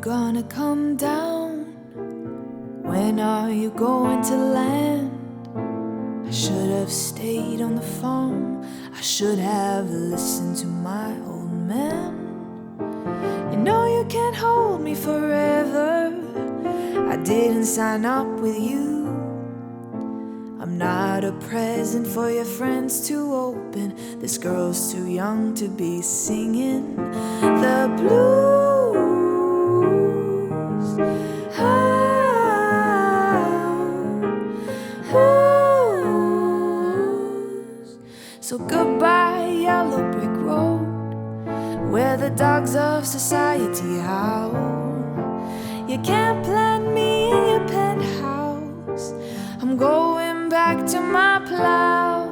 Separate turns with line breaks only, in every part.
gonna come down? When are you going to land? I should have stayed on the farm. I should have listened to my old man. You know you can't hold me forever. I didn't sign up with you. I'm not a present for your friends to open. This girl's too young to be singing the blues. Goodbye, yellow brick road, where the dogs of society howl. You can't plant me in your penthouse. I'm going back to my plow,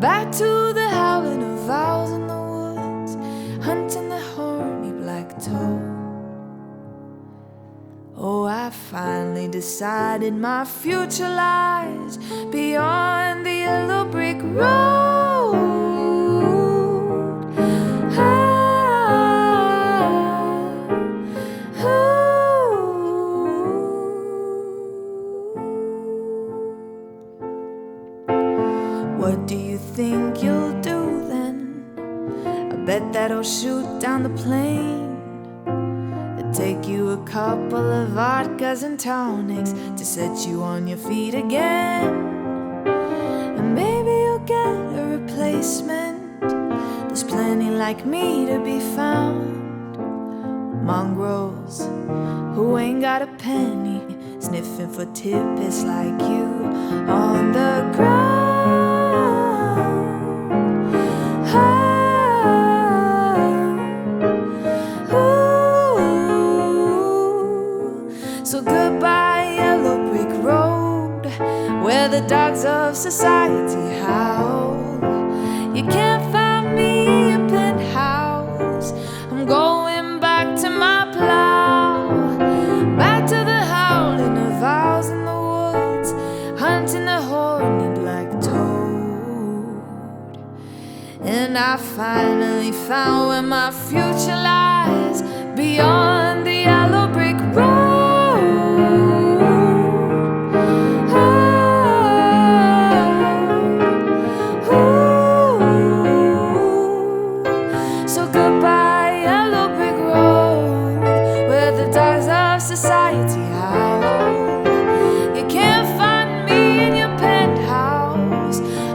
back to the howling of owls in the woods, hunting the horny black toad. Oh, I finally decided my future lies beyond the yellow brick road. What do you think you'll do then? I bet that'll shoot down the plane. It'll take you a couple of vodkas and tonics to set you on your feet again. And maybe you'll get a replacement. There's plenty like me to be found. Mongrels who ain't got a penny, sniffing for tidbits like you on the ground. The dogs of society howl. You can't find me a penthouse. I'm going back to my plow, back to the howling of owls in the woods, hunting the horny black toad. And I finally found where my future lies beyond the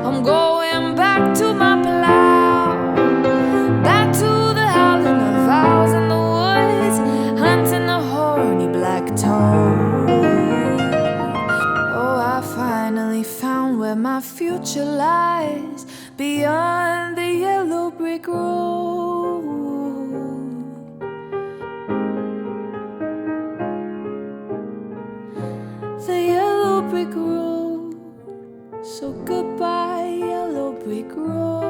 I'm going back to my plow, back to the howling of owls in the woods, hunting the horny black toad. Oh, I finally found where my future lies beyond the yellow brick road. The yellow brick road. So goodbye, we grow.